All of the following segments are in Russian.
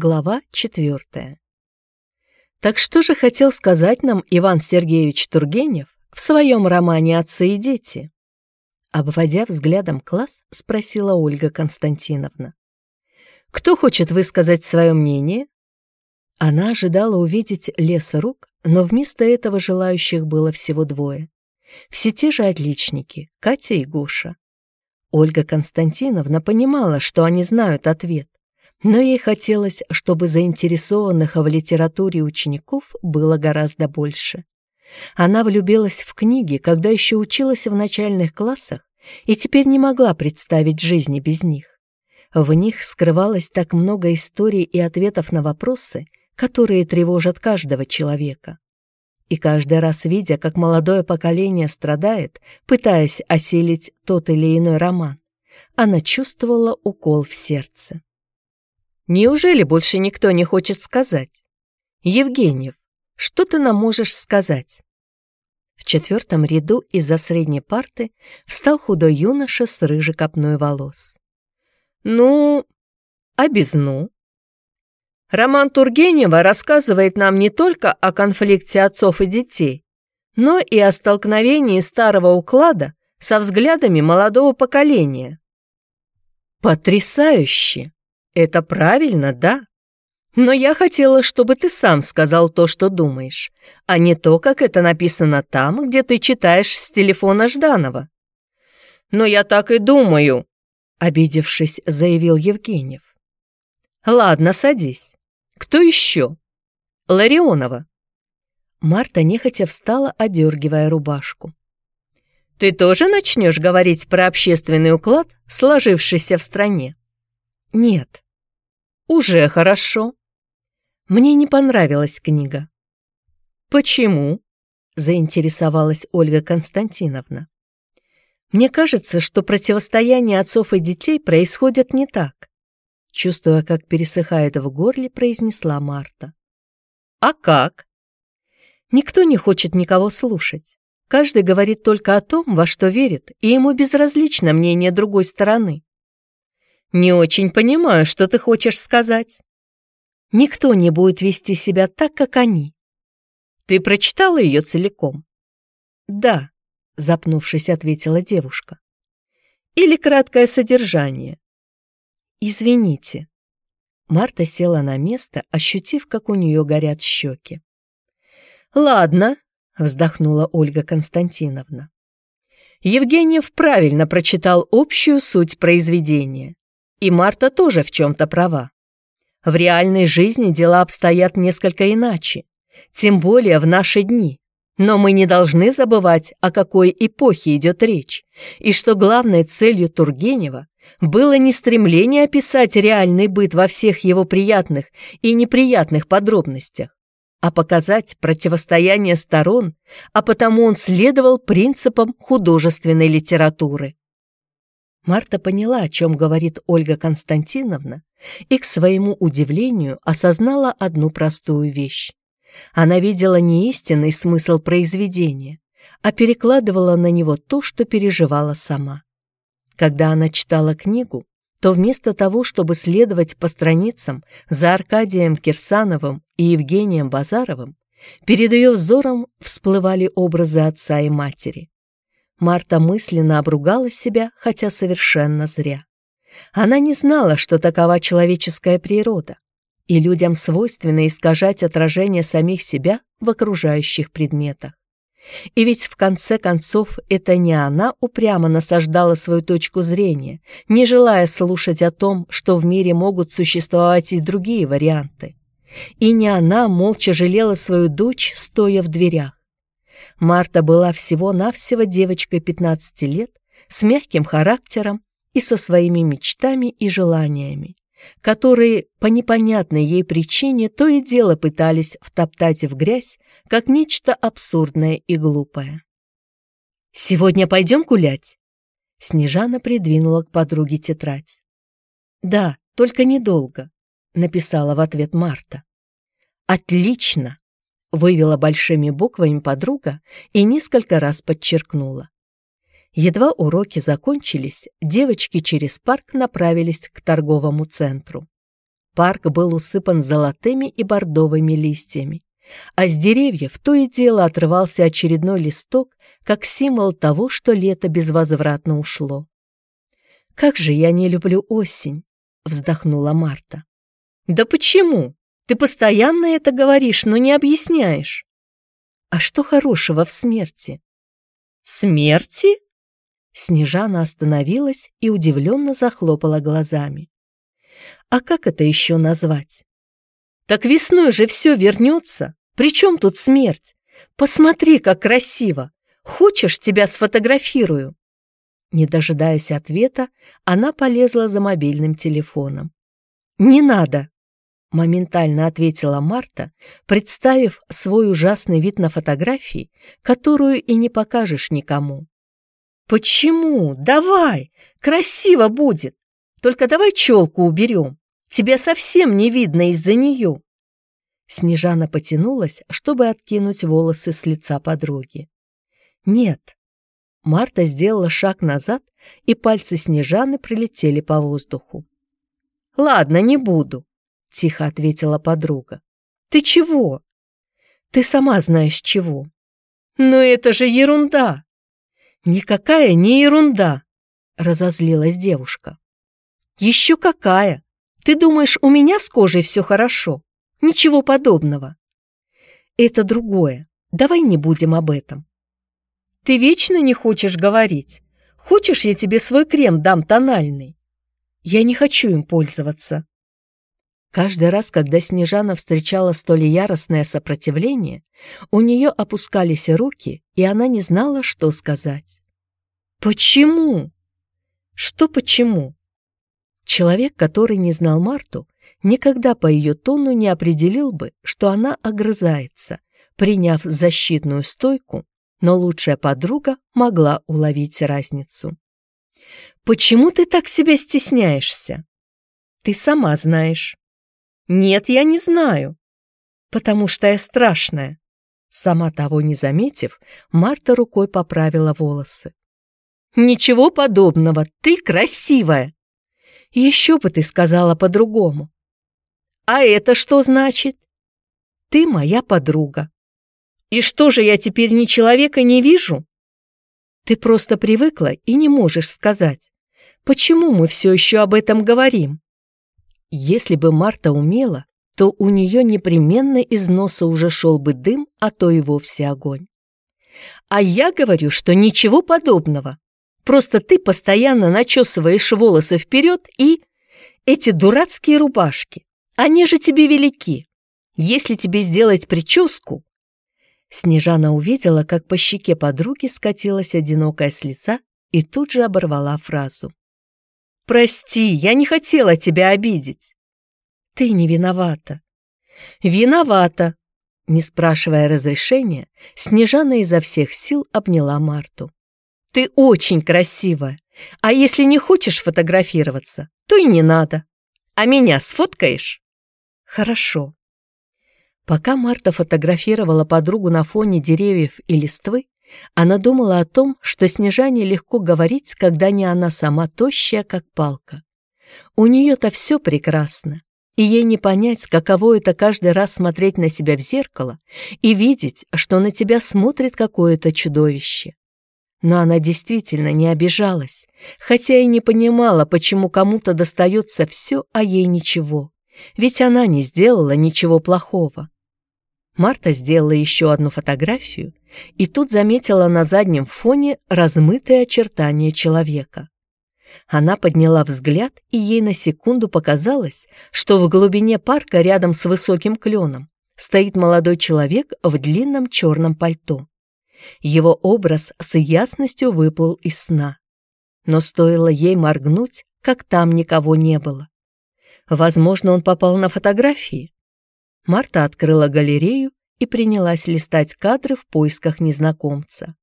Глава четвертая. Так что же хотел сказать нам Иван Сергеевич Тургенев в своем романе «Отцы и дети»? Обводя взглядом класс, спросила Ольга Константиновна. Кто хочет высказать свое мнение? Она ожидала увидеть лес рук, но вместо этого желающих было всего двое. Все те же отличники, Катя и Гоша. Ольга Константиновна понимала, что они знают ответ, но ей хотелось, чтобы заинтересованных в литературе учеников было гораздо больше. Она влюбилась в книги, когда еще училась в начальных классах, и теперь не могла представить жизни без них. В них скрывалось так много историй и ответов на вопросы, которые тревожат каждого человека. И каждый раз, видя, как молодое поколение страдает, пытаясь осилить тот или иной роман, она чувствовала укол в сердце. Неужели больше никто не хочет сказать? Евгеньев, что ты нам можешь сказать? В четвертом ряду из-за средней парты встал худой юноша с рыжей копной волос. Ну, а без «ну»? Роман Тургенева рассказывает нам не только о конфликте отцов и детей, но и о столкновении старого уклада со взглядами молодого поколения. Потрясающе! Это правильно, да? Но я хотела, чтобы ты сам сказал то, что думаешь, а не то, как это написано там, где ты читаешь с телефона Жданова. Но я так и думаю, обидевшись, заявил Евгеньев. Ладно, садись. Кто еще? Ларионова. Марта нехотя встала, одергивая рубашку. Ты тоже начнешь говорить про общественный уклад, сложившийся в стране? Нет. Уже хорошо. Мне не понравилась книга. Почему? Заинтересовалась Ольга Константиновна. Мне кажется, что противостояние отцов и детей происходит не так. Чувствуя, как пересыхает в горле, произнесла Марта. А как? Никто не хочет никого слушать. Каждый говорит только о том, во что верит, и ему безразлично мнение другой стороны. Не очень понимаю, что ты хочешь сказать. Никто не будет вести себя так, как они. Ты прочитала ее целиком? Да, запнувшись, ответила девушка. Или краткое содержание? Извините. Марта села на место, ощутив, как у нее горят щеки. Ладно, вздохнула Ольга Константиновна. Евгеньев правильно прочитал общую суть произведения. И Марта тоже в чем-то права. В реальной жизни дела обстоят несколько иначе, тем более в наши дни. Но мы не должны забывать, о какой эпохе идет речь, и что главной целью Тургенева было не стремление описать реальный быт во всех его приятных и неприятных подробностях, а показать противостояние сторон, а потому он следовал принципам художественной литературы. Марта поняла, о чем говорит Ольга Константиновна, и, к своему удивлению, осознала одну простую вещь. Она видела не истинный смысл произведения, а перекладывала на него то, что переживала сама. Когда она читала книгу, то вместо того, чтобы следовать по страницам за Аркадием Кирсановым и Евгением Базаровым, перед ее взором всплывали образы отца и матери. Марта мысленно обругала себя, хотя совершенно зря. Она не знала, что такова человеческая природа, и людям свойственно искажать отражение самих себя в окружающих предметах. И ведь в конце концов это не она упрямо насаждала свою точку зрения, не желая слушать о том, что в мире могут существовать и другие варианты. И не она молча жалела свою дочь, стоя в дверях. Марта была всего-навсего девочкой 15 лет, с мягким характером и со своими мечтами и желаниями, которые по непонятной ей причине то и дело пытались втоптать в грязь, как нечто абсурдное и глупое. «Сегодня пойдем гулять?» Снежана придвинула к подруге тетрадь. «Да, только недолго», — написала в ответ Марта. «Отлично!» Вывела большими буквами подруга и несколько раз подчеркнула. Едва уроки закончились, девочки через парк направились к торговому центру. Парк был усыпан золотыми и бордовыми листьями, а с деревьев то и дело отрывался очередной листок, как символ того, что лето безвозвратно ушло. «Как же я не люблю осень!» — вздохнула Марта. «Да почему? Ты постоянно это говоришь, но не объясняешь». «А что хорошего в смерти?» «Смерти?» Снежана остановилась и удивленно захлопала глазами. «А как это еще назвать?» «Так весной же все вернется. При чем тут смерть? Посмотри, как красиво! Хочешь, тебя сфотографирую?» Не дожидаясь ответа, она полезла за мобильным телефоном. «Не надо!» — моментально ответила Марта, представив свой ужасный вид на фотографии, которую и не покажешь никому. «Почему? Давай! Красиво будет! Только давай челку уберем. Тебя совсем не видно из-за нее!» Снежана потянулась, чтобы откинуть волосы с лица подруги. «Нет». Марта сделала шаг назад, и пальцы Снежаны прилетели по воздуху. «Ладно, не буду», — тихо ответила подруга. «Ты чего?» «Ты сама знаешь чего». «Но это же ерунда!» «Никакая не ерунда!» — разозлилась девушка. «Еще какая! Ты думаешь, у меня с кожей все хорошо? Ничего подобного!» «Это другое. Давай не будем об этом. Ты вечно не хочешь говорить. Хочешь, я тебе свой крем дам тональный? Я не хочу им пользоваться. Каждый раз, когда Снежана встречала столь яростное сопротивление, у нее опускались руки, и она не знала, что сказать. «Почему?» «Что почему?» Человек, который не знал Марту, никогда по ее тону не определил бы, что она огрызается, приняв защитную стойку но лучшая подруга могла уловить разницу. «Почему ты так себя стесняешься?» «Ты сама знаешь». «Нет, я не знаю». «Потому что я страшная». Сама того не заметив, Марта рукой поправила волосы. «Ничего подобного, ты красивая!» «Еще бы ты сказала по-другому». «А это что значит?» «Ты моя подруга». И что же, я теперь ни человека не вижу? Ты просто привыкла и не можешь сказать, почему мы все еще об этом говорим. Если бы Марта умела, то у нее непременно из носа уже шел бы дым, а то и вовсе огонь. А я говорю, что ничего подобного. Просто ты постоянно начесываешь волосы вперед и... Эти дурацкие рубашки, они же тебе велики. Если тебе сделать прическу, Снежана увидела, как по щеке подруги скатилась одинокая слеза и тут же оборвала фразу. «Прости, я не хотела тебя обидеть». «Ты не виновата». «Виновата». Не спрашивая разрешения, Снежана изо всех сил обняла Марту. «Ты очень красивая, а если не хочешь фотографироваться, то и не надо. А меня сфоткаешь?» «Хорошо», Пока Марта фотографировала подругу на фоне деревьев и листвы, она думала о том, что Снежане легко говорить, когда не она сама тощая, как палка. У нее-то все прекрасно, и ей не понять, каково это каждый раз смотреть на себя в зеркало и видеть, что на тебя смотрит какое-то чудовище. Но она действительно не обижалась, хотя и не понимала, почему кому-то достается все, а ей ничего. Ведь она не сделала ничего плохого. Марта сделала еще одну фотографию и тут заметила на заднем фоне размытые очертания человека. Она подняла взгляд, и ей на секунду показалось, что в глубине парка рядом с высоким кленом стоит молодой человек в длинном черном пальто. Его образ с ясностью выплыл из сна. Но стоило ей моргнуть, как там никого не было. Возможно, он попал на фотографии. Марта открыла галерею и принялась листать кадры в поисках незнакомца.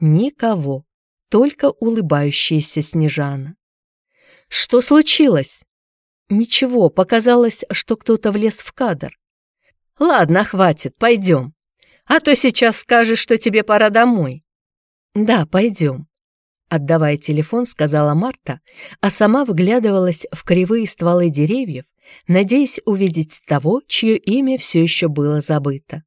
Никого, только улыбающаяся Снежана. «Что случилось?» «Ничего, показалось, что кто-то влез в кадр». «Ладно, хватит, пойдем. А то сейчас скажешь, что тебе пора домой». «Да, пойдем». Отдавая телефон, сказала Марта, а сама вглядывалась в кривые стволы деревьев, надеясь увидеть того, чье имя все еще было забыто.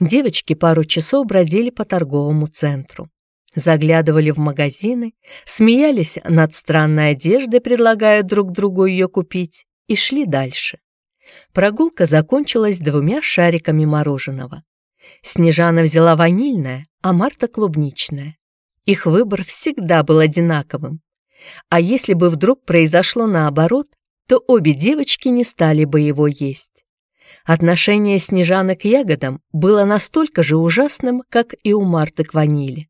Девочки пару часов бродили по торговому центру. Заглядывали в магазины, смеялись над странной одеждой, предлагая друг другу ее купить, и шли дальше. Прогулка закончилась двумя шариками мороженого. Снежана взяла ванильное, а Марта клубничное. Их выбор всегда был одинаковым. А если бы вдруг произошло наоборот, то обе девочки не стали бы его есть. Отношение Снежаны к ягодам было настолько же ужасным, как и у Марты к ванили.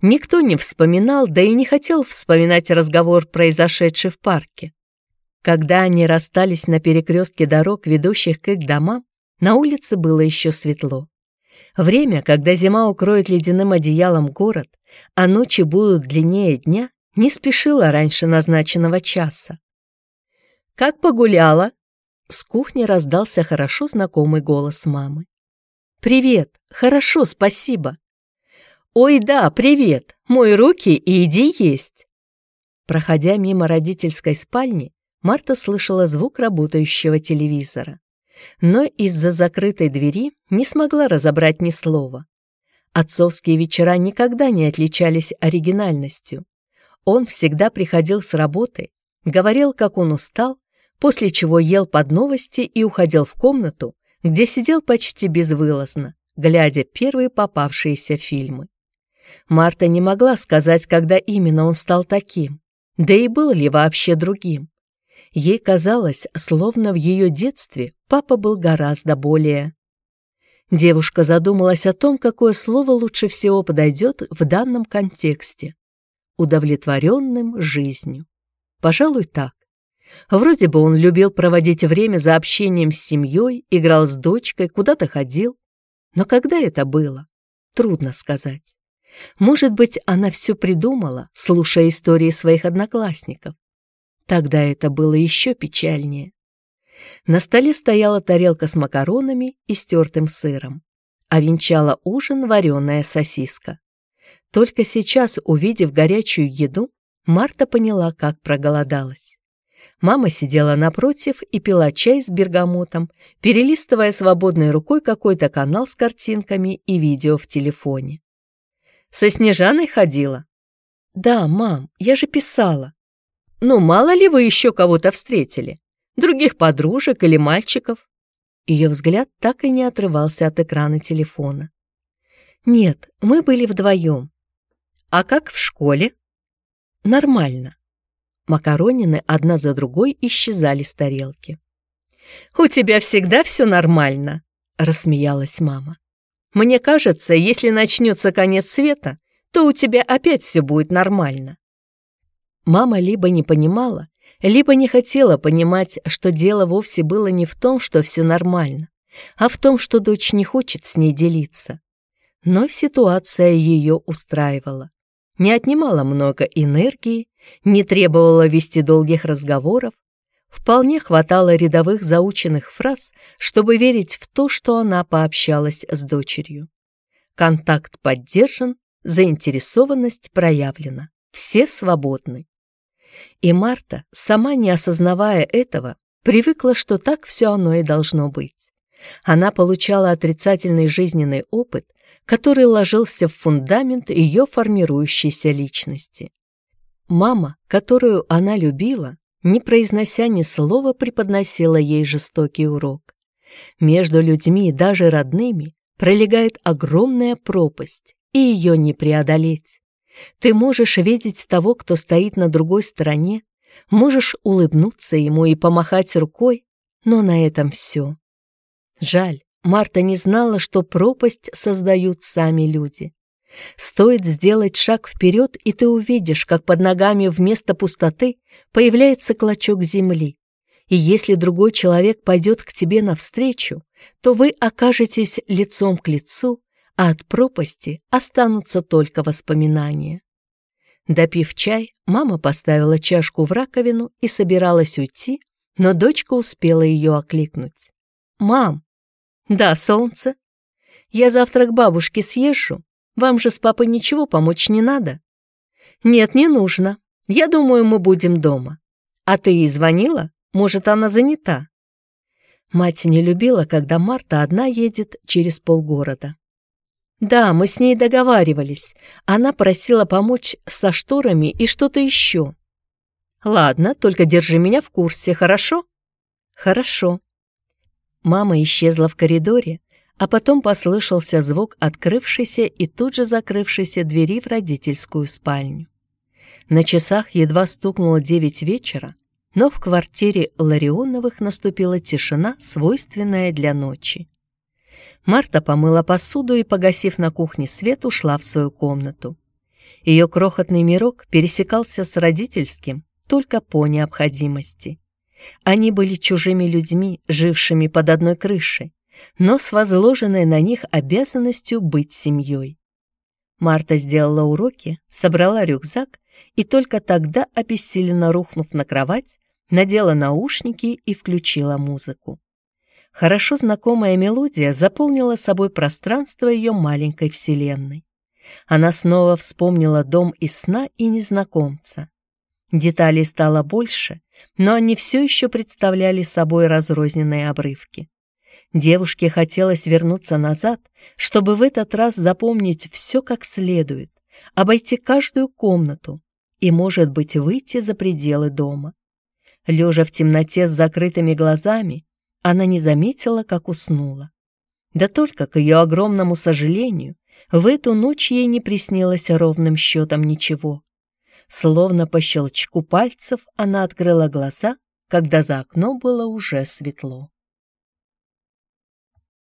Никто не вспоминал, да и не хотел вспоминать разговор, произошедший в парке. Когда они расстались на перекрестке дорог, ведущих к их домам, на улице было еще светло. Время, когда зима укроет ледяным одеялом город, а ночи будут длиннее дня, не спешила раньше назначенного часа. «Как погуляла?» С кухни раздался хорошо знакомый голос мамы. «Привет! Хорошо, спасибо!» «Ой, да, привет! Мой руки и иди есть!» Проходя мимо родительской спальни, Марта слышала звук работающего телевизора. Но из-за закрытой двери не смогла разобрать ни слова. Отцовские вечера никогда не отличались оригинальностью. Он всегда приходил с работы, говорил, как он устал, после чего ел под новости и уходил в комнату, где сидел почти безвылазно, глядя первые попавшиеся фильмы. Марта не могла сказать, когда именно он стал таким, да и был ли вообще другим. Ей казалось, словно в ее детстве папа был гораздо более... Девушка задумалась о том, какое слово лучше всего подойдет в данном контексте. Удовлетворенным жизнью. Пожалуй, так. Вроде бы он любил проводить время за общением с семьей, играл с дочкой, куда-то ходил. Но когда это было? Трудно сказать. Может быть, она все придумала, слушая истории своих одноклассников. Тогда это было еще печальнее. На столе стояла тарелка с макаронами и стертым сыром, а венчала ужин вареная сосиска. Только сейчас, увидев горячую еду, Марта поняла, как проголодалась. Мама сидела напротив и пила чай с бергамотом, перелистывая свободной рукой какой-то канал с картинками и видео в телефоне. Со Снежаной ходила?» «Да, мам, я же писала». «Ну, мало ли вы еще кого-то встретили? Других подружек или мальчиков?» Ее взгляд так и не отрывался от экрана телефона. «Нет, мы были вдвоем». «А как в школе?» «Нормально». Макаронины одна за другой исчезали с тарелки. «У тебя всегда все нормально», — рассмеялась мама. Мне кажется, если начнется конец света, то у тебя опять все будет нормально. Мама либо не понимала, либо не хотела понимать, что дело вовсе было не в том, что все нормально, а в том, что дочь не хочет с ней делиться. Но ситуация ее устраивала. Не отнимала много энергии, не требовала вести долгих разговоров, Вполне хватало рядовых заученных фраз, чтобы верить в то, что она пообщалась с дочерью. Контакт поддержан, заинтересованность проявлена. Все свободны. И Марта, сама не осознавая этого, привыкла, что так все оно и должно быть. Она получала отрицательный жизненный опыт, который ложился в фундамент ее формирующейся личности. Мама, которую она любила, не произнося ни слова, преподносила ей жестокий урок. Между людьми, даже родными, пролегает огромная пропасть, и ее не преодолеть. Ты можешь видеть того, кто стоит на другой стороне, можешь улыбнуться ему и помахать рукой, но на этом все. Жаль, Марта не знала, что пропасть создают сами люди. Стоит сделать шаг вперед, и ты увидишь, как под ногами вместо пустоты появляется клочок земли. И если другой человек пойдет к тебе навстречу, то вы окажетесь лицом к лицу, а от пропасти останутся только воспоминания. Допив чай, мама поставила чашку в раковину и собиралась уйти, но дочка успела ее окликнуть. «Мам!» «Да, солнце?» «Я завтра к бабушке съезжу, вам же с папой ничего помочь не надо?» «Нет, не нужно. Я думаю, мы будем дома. А ты ей звонила? Может, она занята?» Мать не любила, когда Марта одна едет через полгорода. «Да, мы с ней договаривались. Она просила помочь со шторами и что-то еще». «Ладно, только держи меня в курсе, хорошо?» «Хорошо». Мама исчезла в коридоре, а потом послышался звук открывшейся и тут же закрывшейся двери в родительскую спальню. На часах едва стукнуло девять вечера, но в квартире Ларионовых наступила тишина, свойственная для ночи. Марта помыла посуду и, погасив на кухне свет, ушла в свою комнату. Ее крохотный мирок пересекался с родительским только по необходимости. Они были чужими людьми, жившими под одной крышей, но с возложенной на них обязанностью быть семьей. Марта сделала уроки, собрала рюкзак и только тогда, обессиленно рухнув на кровать, надела наушники и включила музыку. Хорошо знакомая мелодия заполнила собой пространство ее маленькой вселенной. Она снова вспомнила дом из сна и незнакомца. Деталей стало больше, но они все еще представляли собой разрозненные обрывки. Девушке хотелось вернуться назад, чтобы в этот раз запомнить все как следует, обойти каждую комнату и, может быть, выйти за пределы дома. Лежа в темноте с закрытыми глазами, она не заметила, как уснула. Да только, к ее огромному сожалению, в эту ночь ей не приснилось ровным счетом ничего. Словно по щелчку пальцев она открыла глаза, когда за окном было уже светло.